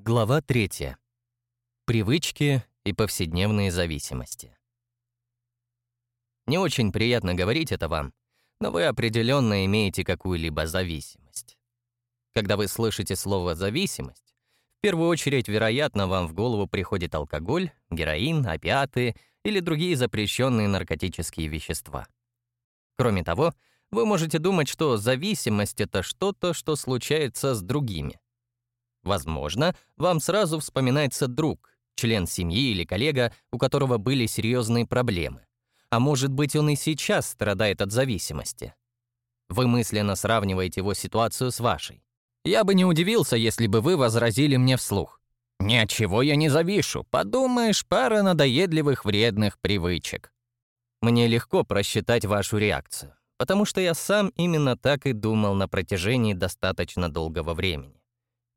Глава 3. Привычки и повседневные зависимости. Не очень приятно говорить это вам, но вы определенно имеете какую-либо зависимость. Когда вы слышите слово «зависимость», в первую очередь, вероятно, вам в голову приходит алкоголь, героин, опиаты или другие запрещенные наркотические вещества. Кроме того, вы можете думать, что зависимость — это что-то, что случается с другими — Возможно, вам сразу вспоминается друг, член семьи или коллега, у которого были серьезные проблемы. А может быть, он и сейчас страдает от зависимости. Вы мысленно сравниваете его ситуацию с вашей. Я бы не удивился, если бы вы возразили мне вслух. «Ни от чего я не завишу. Подумаешь, пара надоедливых вредных привычек». Мне легко просчитать вашу реакцию, потому что я сам именно так и думал на протяжении достаточно долгого времени.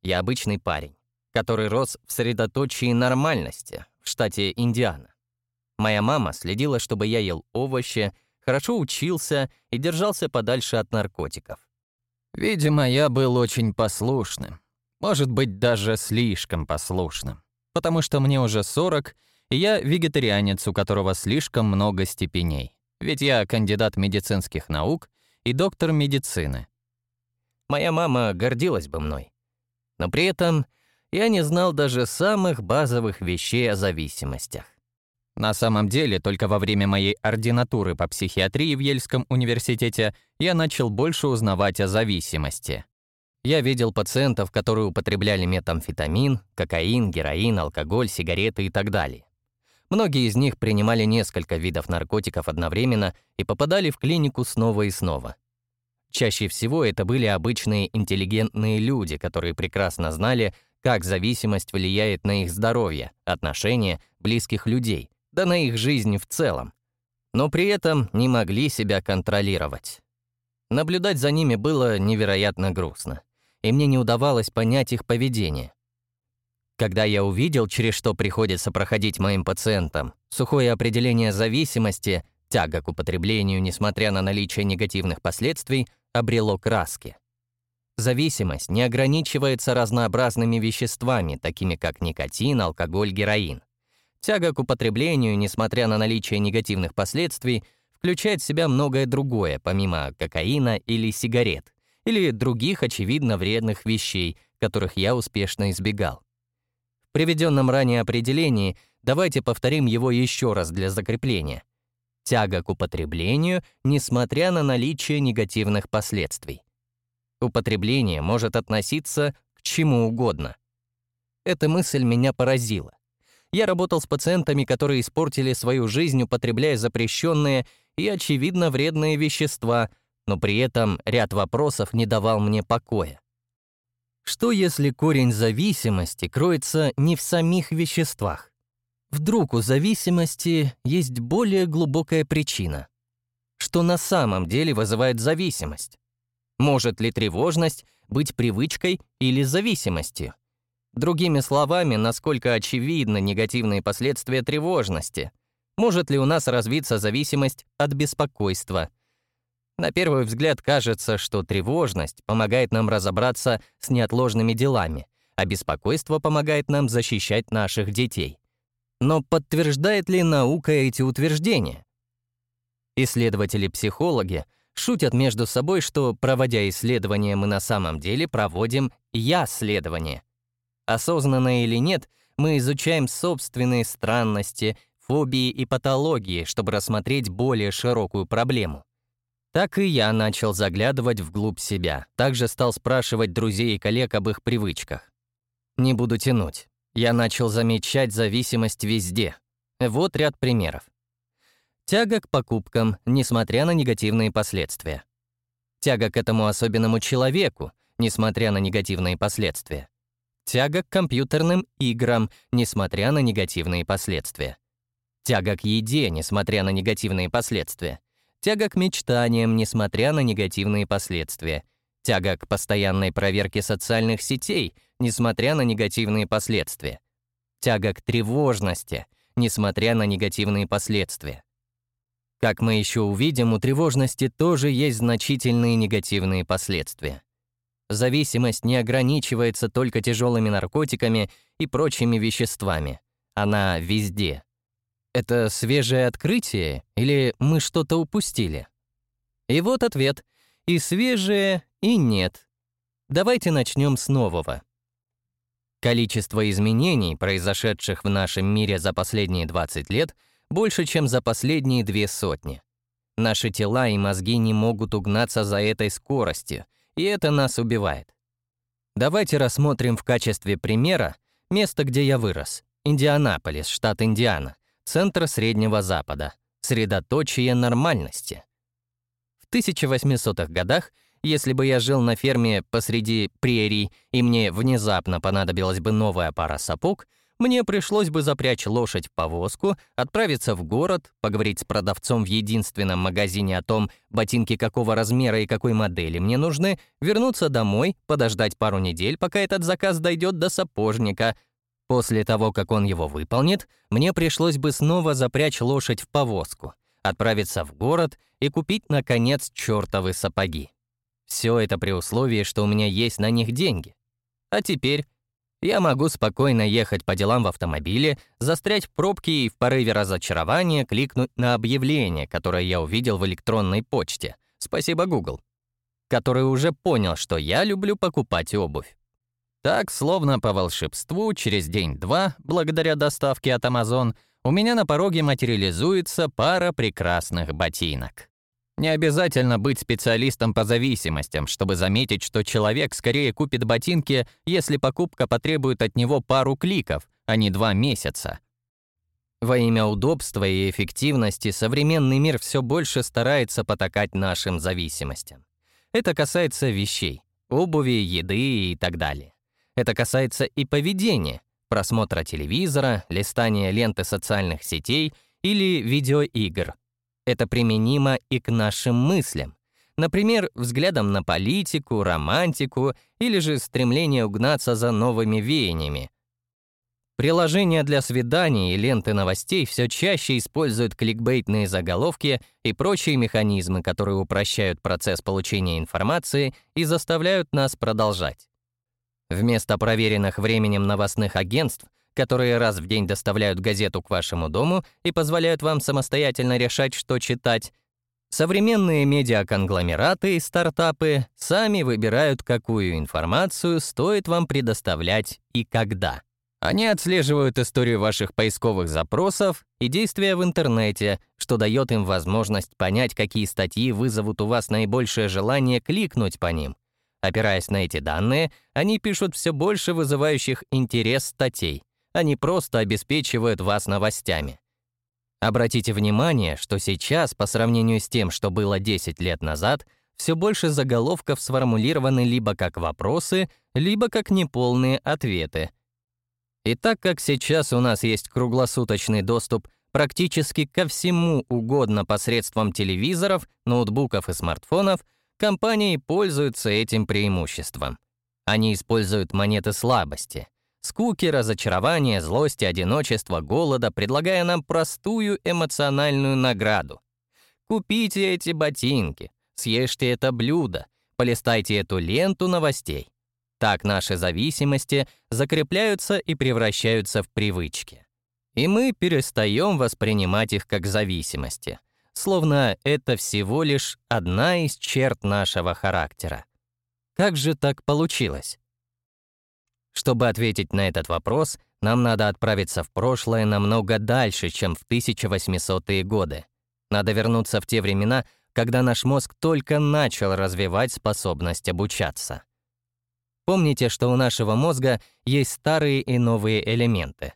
Я обычный парень, который рос в средоточии нормальности в штате Индиана. Моя мама следила, чтобы я ел овощи, хорошо учился и держался подальше от наркотиков. Видимо, я был очень послушным. Может быть, даже слишком послушным. Потому что мне уже 40, и я вегетарианец, у которого слишком много степеней. Ведь я кандидат медицинских наук и доктор медицины. Моя мама гордилась бы мной. Но при этом я не знал даже самых базовых вещей о зависимостях. На самом деле, только во время моей ординатуры по психиатрии в Ельском университете я начал больше узнавать о зависимости. Я видел пациентов, которые употребляли метамфетамин, кокаин, героин, алкоголь, сигареты и так далее. Многие из них принимали несколько видов наркотиков одновременно и попадали в клинику снова и снова. Чаще всего это были обычные интеллигентные люди, которые прекрасно знали, как зависимость влияет на их здоровье, отношения близких людей, да на их жизнь в целом. Но при этом не могли себя контролировать. Наблюдать за ними было невероятно грустно, и мне не удавалось понять их поведение. Когда я увидел, через что приходится проходить моим пациентам, сухое определение зависимости, тяга к употреблению, несмотря на наличие негативных последствий — обрело краски. Зависимость не ограничивается разнообразными веществами, такими как никотин, алкоголь, героин. Тяга к употреблению, несмотря на наличие негативных последствий, включает в себя многое другое, помимо кокаина или сигарет, или других очевидно вредных вещей, которых я успешно избегал. В приведенном ранее определении давайте повторим его еще раз для закрепления тяга к употреблению, несмотря на наличие негативных последствий. Употребление может относиться к чему угодно. Эта мысль меня поразила. Я работал с пациентами, которые испортили свою жизнь, употребляя запрещенные и, очевидно, вредные вещества, но при этом ряд вопросов не давал мне покоя. Что если корень зависимости кроется не в самих веществах? Вдруг у зависимости есть более глубокая причина? Что на самом деле вызывает зависимость? Может ли тревожность быть привычкой или зависимостью? Другими словами, насколько очевидны негативные последствия тревожности? Может ли у нас развиться зависимость от беспокойства? На первый взгляд кажется, что тревожность помогает нам разобраться с неотложными делами, а беспокойство помогает нам защищать наших детей. Но подтверждает ли наука эти утверждения? Исследователи-психологи шутят между собой, что, проводя исследования, мы на самом деле проводим «я-следование». Осознанно или нет, мы изучаем собственные странности, фобии и патологии, чтобы рассмотреть более широкую проблему. Так и я начал заглядывать вглубь себя, также стал спрашивать друзей и коллег об их привычках. Не буду тянуть. Я начал замечать зависимость везде. Вот ряд примеров. Тяга к покупкам, несмотря на негативные последствия. Тяга к этому особенному человеку, несмотря на негативные последствия. Тяга к компьютерным играм, несмотря на негативные последствия. Тяга к еде, несмотря на негативные последствия. Тяга к мечтаниям, несмотря на негативные последствия. Тяга к постоянной проверке социальных сетей, несмотря на негативные последствия. Тяга к тревожности, несмотря на негативные последствия. Как мы еще увидим, у тревожности тоже есть значительные негативные последствия. зависимость не ограничивается только тяжелыми наркотиками и прочими веществами. Она везде. Это свежее открытие или мы что-то упустили? И вот ответ. И свежее, и нет. Давайте начнем с нового. Количество изменений, произошедших в нашем мире за последние 20 лет, больше, чем за последние две сотни. Наши тела и мозги не могут угнаться за этой скоростью, и это нас убивает. Давайте рассмотрим в качестве примера место, где я вырос. Индианаполис, штат Индиана, центр Среднего Запада, средоточие нормальности. В 1800-х годах, если бы я жил на ферме посреди прерий и мне внезапно понадобилась бы новая пара сапог — мне пришлось бы запрячь лошадь в повозку, отправиться в город, поговорить с продавцом в единственном магазине о том, ботинки какого размера и какой модели мне нужны, вернуться домой, подождать пару недель, пока этот заказ дойдет до сапожника. После того, как он его выполнит, мне пришлось бы снова запрячь лошадь в повозку, отправиться в город и купить, наконец, чертовы сапоги. Все это при условии, что у меня есть на них деньги. А теперь я могу спокойно ехать по делам в автомобиле, застрять в пробке и в порыве разочарования кликнуть на объявление, которое я увидел в электронной почте. Спасибо, Google. Который уже понял, что я люблю покупать обувь. Так, словно по волшебству, через день-два, благодаря доставке от Amazon, у меня на пороге материализуется пара прекрасных ботинок. Не обязательно быть специалистом по зависимостям, чтобы заметить, что человек скорее купит ботинки, если покупка потребует от него пару кликов, а не два месяца. Во имя удобства и эффективности современный мир все больше старается потакать нашим зависимостям. Это касается вещей, обуви, еды и так далее. Это касается и поведения, просмотра телевизора, листания ленты социальных сетей или видеоигр, это применимо и к нашим мыслям. Например, взглядом на политику, романтику или же стремление угнаться за новыми веяниями. Приложения для свиданий и ленты новостей все чаще используют кликбейтные заголовки и прочие механизмы, которые упрощают процесс получения информации и заставляют нас продолжать. Вместо проверенных временем новостных агентств которые раз в день доставляют газету к вашему дому и позволяют вам самостоятельно решать, что читать. Современные медиаконгломераты и стартапы сами выбирают, какую информацию стоит вам предоставлять и когда. Они отслеживают историю ваших поисковых запросов и действия в интернете, что дает им возможность понять, какие статьи вызовут у вас наибольшее желание кликнуть по ним. Опираясь на эти данные, они пишут все больше вызывающих интерес статей. Они просто обеспечивают вас новостями. Обратите внимание, что сейчас, по сравнению с тем, что было 10 лет назад, все больше заголовков сформулированы либо как вопросы, либо как неполные ответы. И так как сейчас у нас есть круглосуточный доступ практически ко всему угодно посредством телевизоров, ноутбуков и смартфонов, компании пользуются этим преимуществом. Они используют монеты слабости — скуки, разочарования, злости, одиночества, голода, предлагая нам простую эмоциональную награду. Купите эти ботинки, съешьте это блюдо, полистайте эту ленту новостей. Так наши зависимости закрепляются и превращаются в привычки. И мы перестаем воспринимать их как зависимости, словно это всего лишь одна из черт нашего характера. Как же так получилось? Чтобы ответить на этот вопрос, нам надо отправиться в прошлое намного дальше, чем в 1800-е годы. Надо вернуться в те времена, когда наш мозг только начал развивать способность обучаться. Помните, что у нашего мозга есть старые и новые элементы.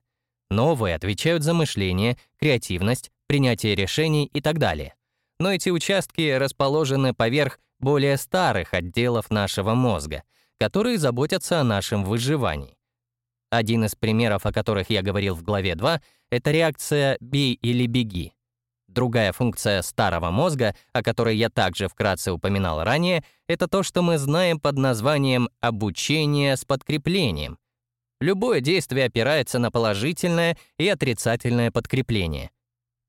Новые отвечают за мышление, креативность, принятие решений и так далее. Но эти участки расположены поверх более старых отделов нашего мозга — которые заботятся о нашем выживании. Один из примеров, о которых я говорил в главе 2, это реакция «бей или беги». Другая функция старого мозга, о которой я также вкратце упоминал ранее, это то, что мы знаем под названием «обучение с подкреплением». Любое действие опирается на положительное и отрицательное подкрепление.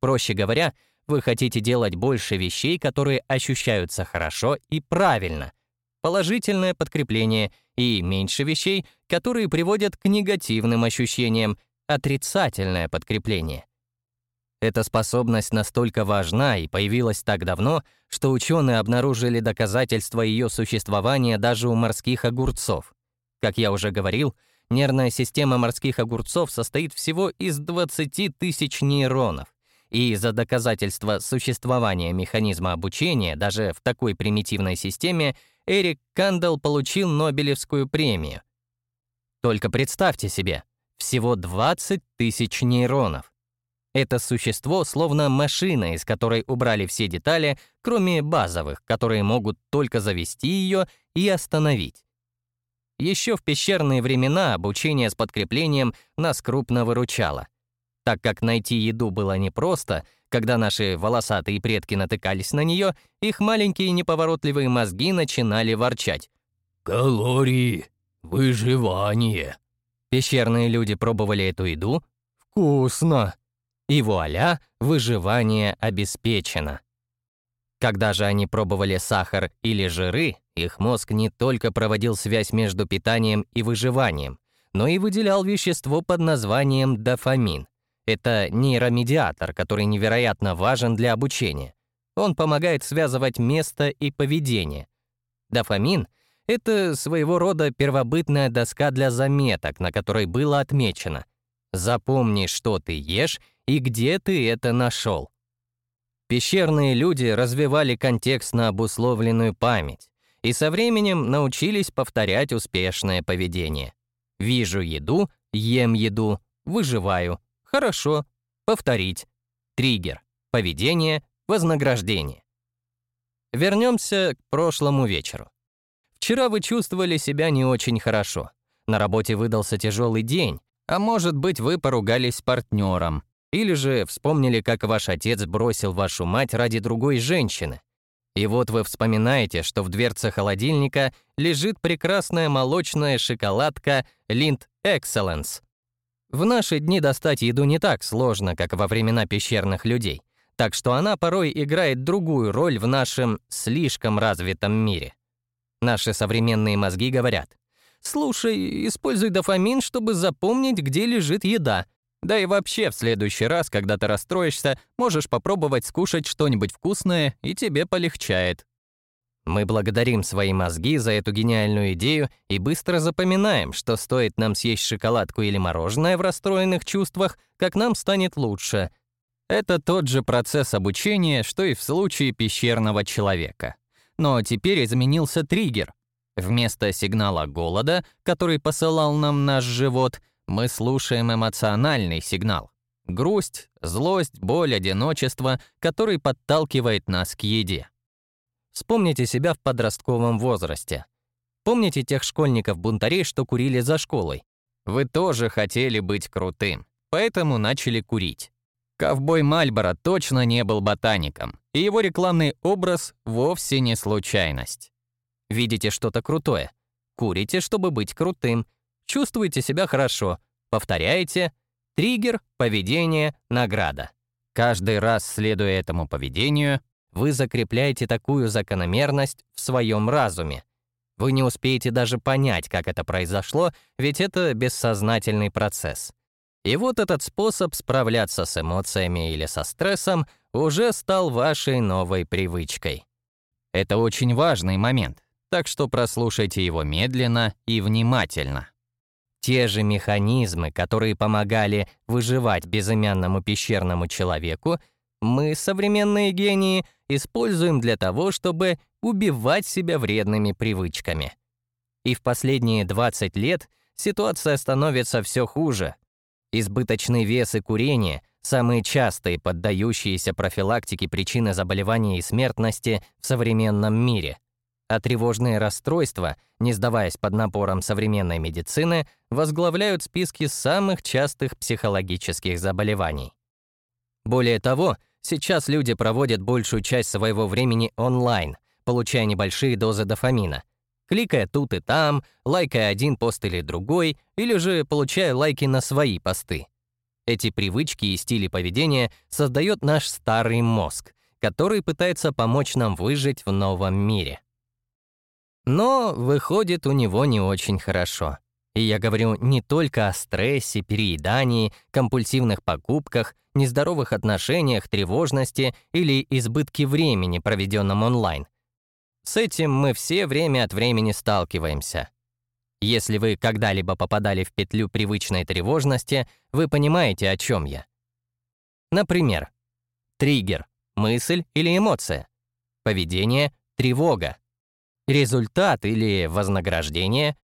Проще говоря, вы хотите делать больше вещей, которые ощущаются хорошо и правильно, положительное подкрепление, и меньше вещей, которые приводят к негативным ощущениям, отрицательное подкрепление. Эта способность настолько важна и появилась так давно, что ученые обнаружили доказательства ее существования даже у морских огурцов. Как я уже говорил, нервная система морских огурцов состоит всего из 20 тысяч нейронов. И за доказательство существования механизма обучения даже в такой примитивной системе Эрик Кандел получил Нобелевскую премию. Только представьте себе, всего 20 тысяч нейронов. Это существо словно машина, из которой убрали все детали, кроме базовых, которые могут только завести ее и остановить. Еще в пещерные времена обучение с подкреплением нас крупно выручало. Так как найти еду было непросто, когда наши волосатые предки натыкались на нее, их маленькие неповоротливые мозги начинали ворчать. «Калории, выживание». Пещерные люди пробовали эту еду. «Вкусно!» И вуаля, выживание обеспечено. Когда же они пробовали сахар или жиры, их мозг не только проводил связь между питанием и выживанием, но и выделял вещество под названием дофамин. Это нейромедиатор, который невероятно важен для обучения. Он помогает связывать место и поведение. Дофамин — это своего рода первобытная доска для заметок, на которой было отмечено «Запомни, что ты ешь и где ты это нашел. Пещерные люди развивали контекстно обусловленную память и со временем научились повторять успешное поведение. Вижу еду, ем еду, выживаю. Хорошо. Повторить. Триггер. Поведение, вознаграждение. Вернемся к прошлому вечеру. Вчера вы чувствовали себя не очень хорошо. На работе выдался тяжелый день, а может быть, вы поругались с партнером, или же вспомнили, как ваш отец бросил вашу мать ради другой женщины. И вот вы вспоминаете, что в дверце холодильника лежит прекрасная молочная шоколадка Lind Excellence. В наши дни достать еду не так сложно, как во времена пещерных людей, так что она порой играет другую роль в нашем слишком развитом мире. Наши современные мозги говорят, «Слушай, используй дофамин, чтобы запомнить, где лежит еда», да и вообще, в следующий раз, когда ты расстроишься, можешь попробовать скушать что-нибудь вкусное, и тебе полегчает. Мы благодарим свои мозги за эту гениальную идею и быстро запоминаем, что стоит нам съесть шоколадку или мороженое в расстроенных чувствах, как нам станет лучше. Это тот же процесс обучения, что и в случае пещерного человека. Но теперь изменился триггер. Вместо сигнала голода, который посылал нам наш живот — мы слушаем эмоциональный сигнал. Грусть, злость, боль, одиночество, который подталкивает нас к еде. Вспомните себя в подростковом возрасте. Помните тех школьников-бунтарей, что курили за школой? Вы тоже хотели быть крутым, поэтому начали курить. Ковбой Мальборо точно не был ботаником, и его рекламный образ вовсе не случайность. Видите что-то крутое? Курите, чтобы быть крутым, Чувствуете себя хорошо. Повторяете. Триггер, поведение, награда. Каждый раз, следуя этому поведению, вы закрепляете такую закономерность в своем разуме. Вы не успеете даже понять, как это произошло, ведь это бессознательный процесс. И вот этот способ справляться с эмоциями или со стрессом уже стал вашей новой привычкой. Это очень важный момент, так что прослушайте его медленно и внимательно. Те же механизмы, которые помогали выживать безымянному пещерному человеку, мы, современные гении, используем для того, чтобы убивать себя вредными привычками. И в последние 20 лет ситуация становится все хуже. Избыточный вес и курение — самые частые поддающиеся профилактике причины заболеваний и смертности в современном мире а тревожные расстройства, не сдаваясь под напором современной медицины, возглавляют списки самых частых психологических заболеваний. Более того, сейчас люди проводят большую часть своего времени онлайн, получая небольшие дозы дофамина, кликая тут и там, лайкая один пост или другой, или же получая лайки на свои посты. Эти привычки и стили поведения создает наш старый мозг, который пытается помочь нам выжить в новом мире. Но выходит у него не очень хорошо. И я говорю не только о стрессе, переедании, компульсивных покупках, нездоровых отношениях, тревожности или избытке времени, проведенном онлайн. С этим мы все время от времени сталкиваемся. Если вы когда-либо попадали в петлю привычной тревожности, вы понимаете, о чем я. Например, триггер — мысль или эмоция, поведение — тревога, результат или вознаграждение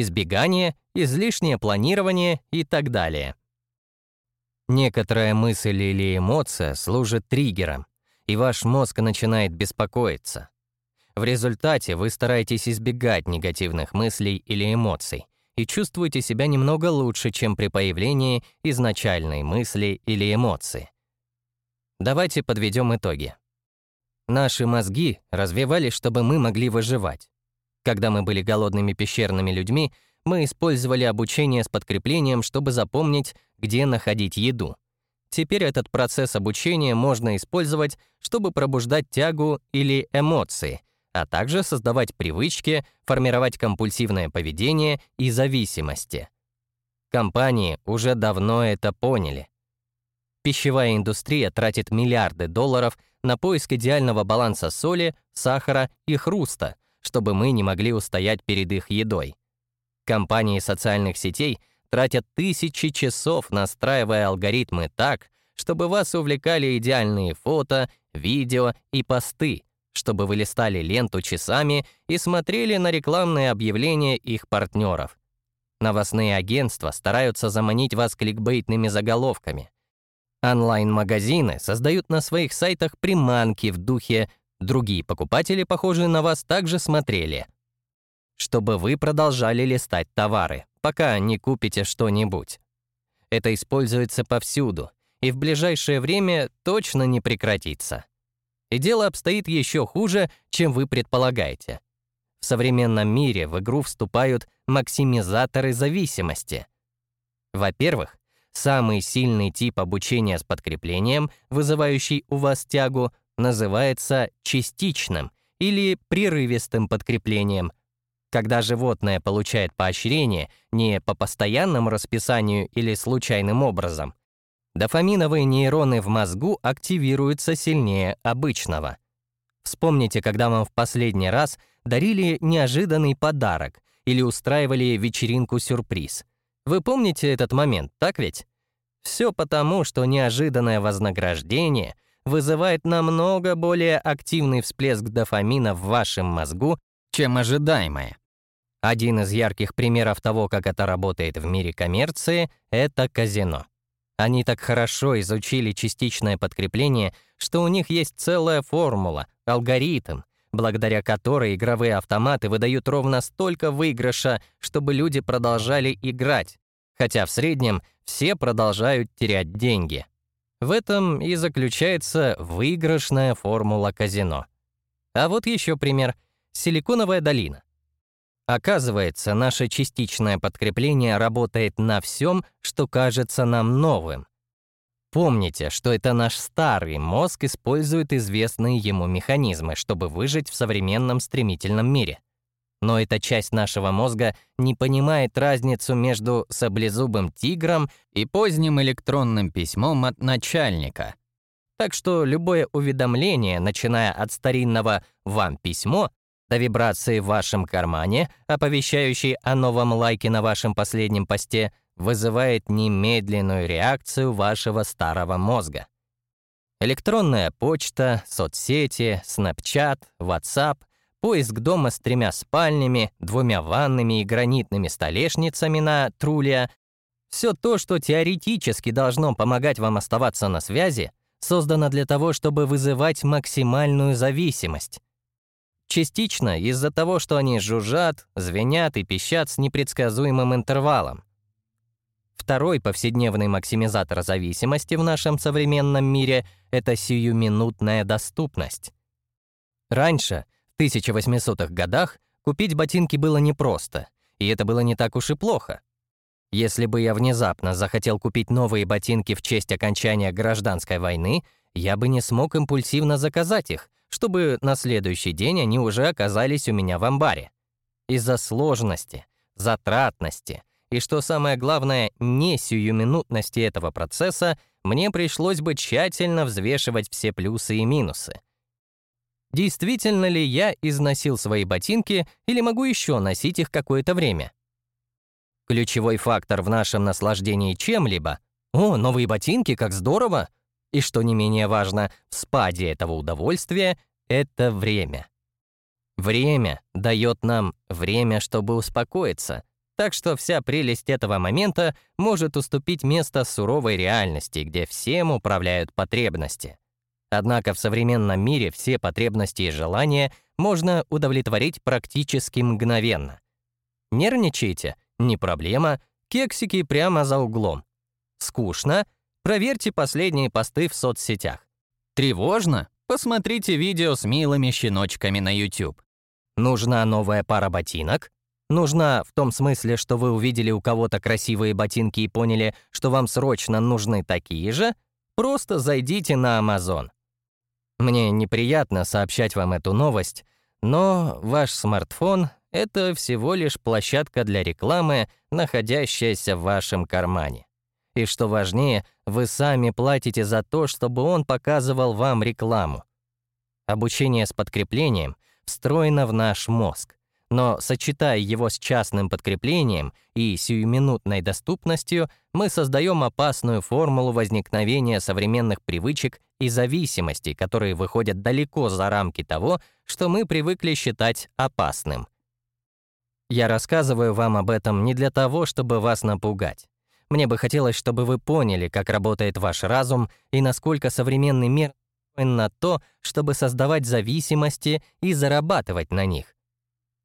избегание, излишнее планирование и так далее. Некоторая мысль или эмоция служит триггером, и ваш мозг начинает беспокоиться. В результате вы стараетесь избегать негативных мыслей или эмоций и чувствуете себя немного лучше, чем при появлении изначальной мысли или эмоции. Давайте подведем итоги. Наши мозги развивались, чтобы мы могли выживать. Когда мы были голодными пещерными людьми, мы использовали обучение с подкреплением, чтобы запомнить, где находить еду. Теперь этот процесс обучения можно использовать, чтобы пробуждать тягу или эмоции, а также создавать привычки, формировать компульсивное поведение и зависимости. Компании уже давно это поняли. Пищевая индустрия тратит миллиарды долларов на поиск идеального баланса соли, сахара и хруста — чтобы мы не могли устоять перед их едой. Компании социальных сетей тратят тысячи часов, настраивая алгоритмы так, чтобы вас увлекали идеальные фото, видео и посты, чтобы вы листали ленту часами и смотрели на рекламные объявления их партнеров. Новостные агентства стараются заманить вас кликбейтными заголовками. Онлайн-магазины создают на своих сайтах приманки в духе Другие покупатели, похожие на вас, также смотрели. Чтобы вы продолжали листать товары, пока не купите что-нибудь. Это используется повсюду, и в ближайшее время точно не прекратится. И дело обстоит еще хуже, чем вы предполагаете. В современном мире в игру вступают максимизаторы зависимости. Во-первых, самый сильный тип обучения с подкреплением, вызывающий у вас тягу, называется частичным или прерывистым подкреплением, когда животное получает поощрение не по постоянному расписанию или случайным образом. Дофаминовые нейроны в мозгу активируются сильнее обычного. Вспомните, когда вам в последний раз дарили неожиданный подарок или устраивали вечеринку-сюрприз. Вы помните этот момент, так ведь? Все потому, что неожиданное вознаграждение — вызывает намного более активный всплеск дофамина в вашем мозгу, чем ожидаемое. Один из ярких примеров того, как это работает в мире коммерции, это казино. Они так хорошо изучили частичное подкрепление, что у них есть целая формула, алгоритм, благодаря которой игровые автоматы выдают ровно столько выигрыша, чтобы люди продолжали играть, хотя в среднем все продолжают терять деньги. В этом и заключается выигрышная формула казино. А вот еще пример. Силиконовая долина. Оказывается, наше частичное подкрепление работает на всем, что кажется нам новым. Помните, что это наш старый мозг использует известные ему механизмы, чтобы выжить в современном стремительном мире. Но эта часть нашего мозга не понимает разницу между саблезубым тигром и поздним электронным письмом от начальника. Так что любое уведомление, начиная от старинного «Вам письмо», до вибрации в вашем кармане, оповещающей о новом лайке на вашем последнем посте, вызывает немедленную реакцию вашего старого мозга. Электронная почта, соцсети, Snapchat, WhatsApp — поиск дома с тремя спальнями, двумя ваннами и гранитными столешницами на Трулия — все то, что теоретически должно помогать вам оставаться на связи, создано для того, чтобы вызывать максимальную зависимость. Частично из-за того, что они жужжат, звенят и пищат с непредсказуемым интервалом. Второй повседневный максимизатор зависимости в нашем современном мире — это сиюминутная доступность. Раньше — 1800-х годах купить ботинки было непросто, и это было не так уж и плохо. Если бы я внезапно захотел купить новые ботинки в честь окончания гражданской войны, я бы не смог импульсивно заказать их, чтобы на следующий день они уже оказались у меня в амбаре. Из-за сложности, затратности и, что самое главное, не сиюминутности этого процесса мне пришлось бы тщательно взвешивать все плюсы и минусы. Действительно ли я износил свои ботинки или могу еще носить их какое-то время? Ключевой фактор в нашем наслаждении чем-либо — «О, новые ботинки, как здорово!» И что не менее важно, в спаде этого удовольствия — это время. Время дает нам время, чтобы успокоиться, так что вся прелесть этого момента может уступить место суровой реальности, где всем управляют потребности. Однако в современном мире все потребности и желания можно удовлетворить практически мгновенно. Нервничаете? Не проблема. Кексики прямо за углом. Скучно? Проверьте последние посты в соцсетях. Тревожно? Посмотрите видео с милыми щеночками на YouTube. Нужна новая пара ботинок? Нужна в том смысле, что вы увидели у кого-то красивые ботинки и поняли, что вам срочно нужны такие же? Просто зайдите на Amazon. Мне неприятно сообщать вам эту новость, но ваш смартфон — это всего лишь площадка для рекламы, находящаяся в вашем кармане. И что важнее, вы сами платите за то, чтобы он показывал вам рекламу. Обучение с подкреплением встроено в наш мозг, но сочетая его с частным подкреплением и сиюминутной доступностью, мы создаем опасную формулу возникновения современных привычек и зависимостей, которые выходят далеко за рамки того, что мы привыкли считать опасным. Я рассказываю вам об этом не для того, чтобы вас напугать. Мне бы хотелось, чтобы вы поняли, как работает ваш разум и насколько современный мир на то, чтобы создавать зависимости и зарабатывать на них.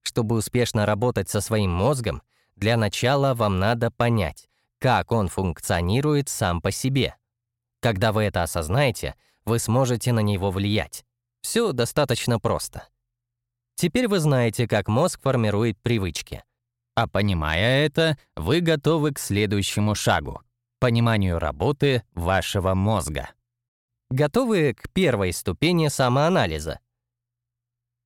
Чтобы успешно работать со своим мозгом, для начала вам надо понять, как он функционирует сам по себе. Когда вы это осознаете, вы сможете на него влиять. Все достаточно просто. Теперь вы знаете, как мозг формирует привычки. А понимая это, вы готовы к следующему шагу — пониманию работы вашего мозга. Готовы к первой ступени самоанализа.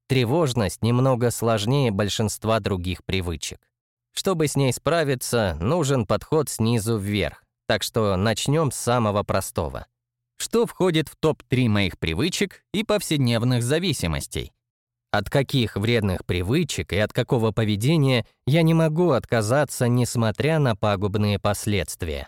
Тревожность немного сложнее большинства других привычек. Чтобы с ней справиться, нужен подход снизу вверх, так что начнем с самого простого. Что входит в топ-3 моих привычек и повседневных зависимостей? От каких вредных привычек и от какого поведения я не могу отказаться, несмотря на пагубные последствия?